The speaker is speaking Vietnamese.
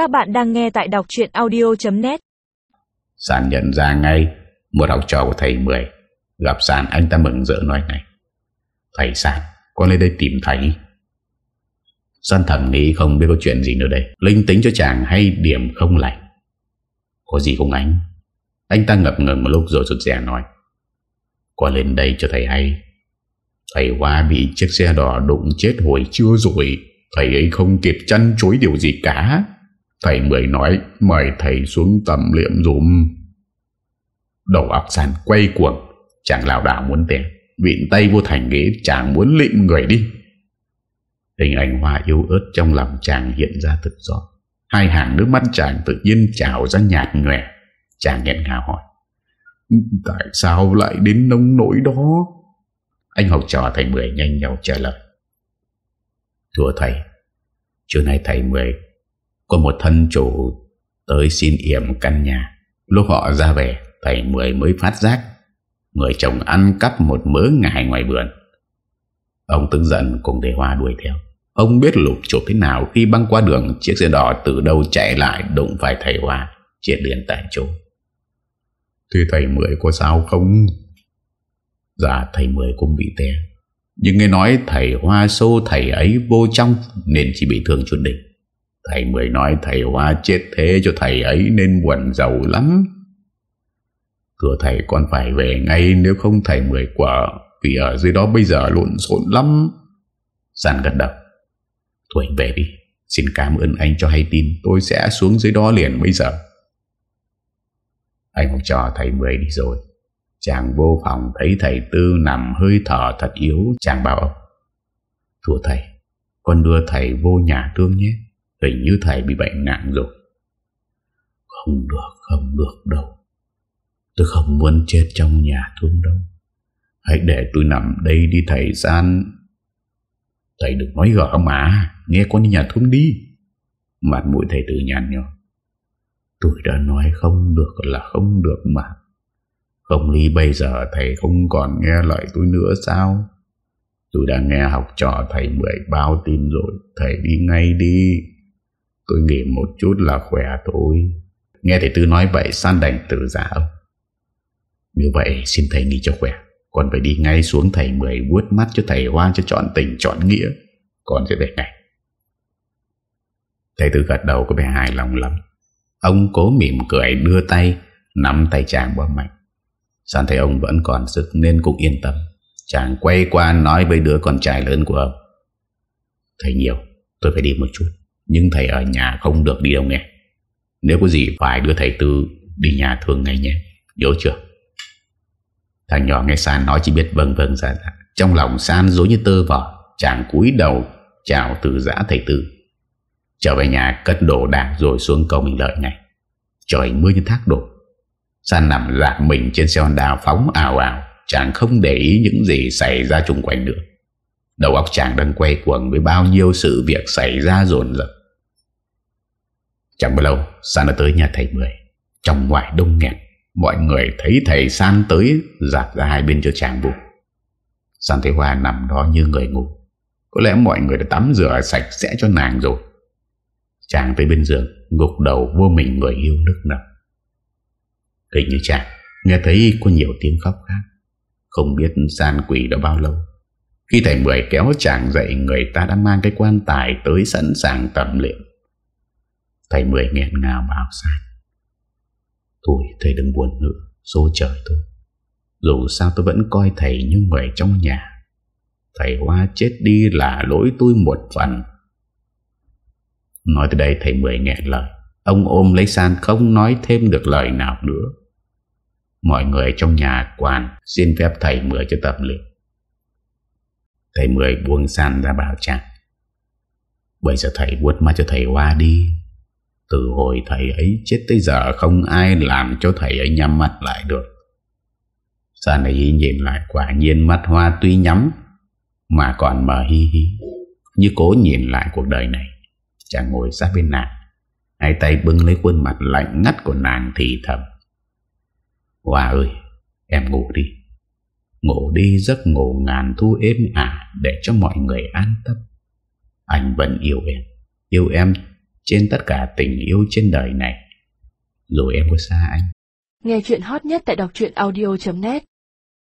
Các bạn đang nghe tại đọc chuyện audio.net Sàn nhận ra ngay, Một học trò của thầy Mười. Gặp Sàn, anh ta mừng rỡ nói này Thầy Sàn, Con lên đây tìm thầy. Sàn thầm nghĩ không biết có chuyện gì nữa đây. Linh tính cho chàng hay điểm không lành. Có gì không anh? Anh ta ngập ngừng một lúc rồi rụt rẻ nói. Con lên đây cho thầy hay. Thầy quá bị chiếc xe đỏ đụng chết hồi chưa rồi. Thầy ấy không kịp chăn chối điều gì cả. Thầy mười nói, Mời thầy xuống tầm liệm dùm. Đầu óc sàn quay cuồng, Chàng lào đảo muốn té. Vịn tay vô thành ghế, Chàng muốn lịm người đi. Hình ảnh hoa yêu ớt trong lòng chàng hiện ra thực rõ Hai hàng nước mắt chàng tự nhiên trào ra nhạt nhòe. Chàng nghẹn ngào hỏi, Tại sao lại đến nông nỗi đó? Anh học trò thầy Mười nhanh nhau trả lời, Thưa thầy, Trưa nay thầy Mười có một thân chủ Tới xin yểm căn nhà. Lúc họ ra về Thầy Mười mới phát giác Người chồng ăn cắp một mớ ngài ngoài vườn. Ông tức giận cùng thầy Hoa đuổi theo. Ông biết lục chụp thế nào Khi băng qua đường Chiếc xe đỏ từ đâu chạy lại Đụng phải thầy Hoa Chết liền tại chỗ. Thì thầy Mười có sao không? Dạ thầy Mười cũng bị té. Nhưng nghe nói thầy Hoa xô thầy ấy vô trong Nên chỉ bị thương chút đỉnh Thầy mới nói thầy Hoa chết thế cho thầy ấy Nên buồn giàu lắm. Thưa thầy, con phải về ngay, Nếu không thầy mười quả Vì ở dưới đó bây giờ lộn xộn lắm. Giàn gật đầu. Thôi anh về đi. Xin cảm ơn anh cho hay tin. Tôi sẽ xuống dưới đó liền bây giờ. Anh học trò thầy mười đi rồi. Chàng vô phòng thấy thầy Tư nằm hơi thở thật yếu. Chàng bảo, Thưa thầy, Con đưa thầy vô nhà thương nhé. Hình như thầy bị bệnh nặng rồi. Không được không được đâu. Tôi không muốn chết trong nhà thương đâu. Hãy để tôi nằm đây đi, thầy gian. Thầy đừng nói gỡ mà, Nghe con đi nhà thương đi. Mặt mũi thầy tự nhàn nhò. Tôi đã nói không được là không được mà. Không lý bây giờ thầy không còn nghe lời tôi nữa sao? Tôi đã nghe học trò thầy Mười bao tin rồi. Thầy đi ngay đi. Tôi nghỉ một chút là khỏe thôi. Nghe thầy Tư nói vậy, San đành tự giả ông. Như vậy, xin thầy nghỉ cho khỏe. Còn phải đi ngay xuống thầy Mười vuốt mắt cho thầy Hoa cho chọn tình chọn nghĩa. Còn sẽ về ngày Thầy Tư gật đầu, có vẻ hài lòng lắm. Ông cố mỉm cười, đưa tay, Nắm tay chàng bó mạnh. San thấy ông vẫn còn sức nên cũng yên tâm. Chàng quay qua nói với đứa con trai lớn của ông. Thầy nhiều, Tôi phải đi một chút. Nhưng thầy ở nhà không được đi đâu nghe. Nếu có gì phải đưa thầy Tư Đi nhà thường ngày nhé. Nhớ chưa? Thằng nhỏ nghe San nói chỉ biết vâng vâng ra ra Trong lòng San dối như tơ vỏ Chàng cúi đầu chào từ giã thầy Tư. Trở về nhà cất đồ đạc rồi xuống cầu mình lợi ngay. Trời mưa như thác đổ. San nằm lạc mình trên xe Honda phóng ảo ảo Chàng không để ý những gì xảy ra chung quanh nữa. Đầu óc chàng đang quay cuồng với bao nhiêu sự việc xảy ra dồn dập. Chẳng bao lâu, San đã tới nhà thầy Mười. Trong ngoài đông nghẹt, Mọi người thấy thầy San tới Giặt ra hai bên cho chàng buộc San thấy Hoa nằm đó như người ngủ. Có lẽ mọi người đã tắm rửa sạch sẽ cho nàng rồi. Chàng tới bên giường, Gục đầu vô mình người yêu nước nở. Hình như chàng Nghe thấy có nhiều tiếng khóc khác. Không biết san quỷ đã bao lâu. Khi thầy Mười kéo chàng dậy, Người ta đã mang cái quan tài Tới sẵn sàng tập liệu Thầy Mười nghẹn ngào bảo san Thôi thầy đừng buồn nữa, Số trời tôi Dù sao tôi vẫn coi thầy như người trong nhà. Thầy Hoa chết đi là lỗi tôi một phần. Nói tới đây thầy Mười nghẹn lời. Ông ôm lấy san không nói thêm được lời nào nữa. Mọi người trong nhà quản Xin phép thầy Mười cho tập luyện. Thầy Mười buông san ra bảo chàng. Bây giờ thầy vuốt mắt cho thầy Hoa đi. Từ hồi thầy ấy chết tới giờ Không ai làm cho thầy ấy nhắm mắt lại được. Sàn ấy nhìn lại, quả nhiên mắt Hoa tuy nhắm, Mà còn mờ hi hi Như cố nhìn lại cuộc đời này. Chàng ngồi sát bên nàng, Hai tay bưng lấy khuôn mặt lạnh ngắt của nàng thì thầm. Hoa ơi, Em ngủ đi. Ngủ đi giấc ngủ ngàn thu êm ả Để cho mọi người an tâm. Anh vẫn yêu em Yêu em trên tất cả tình yêu trên đời này. Rồi em có xa anh? Nghe chuyện hot nhất tại đọc audio.net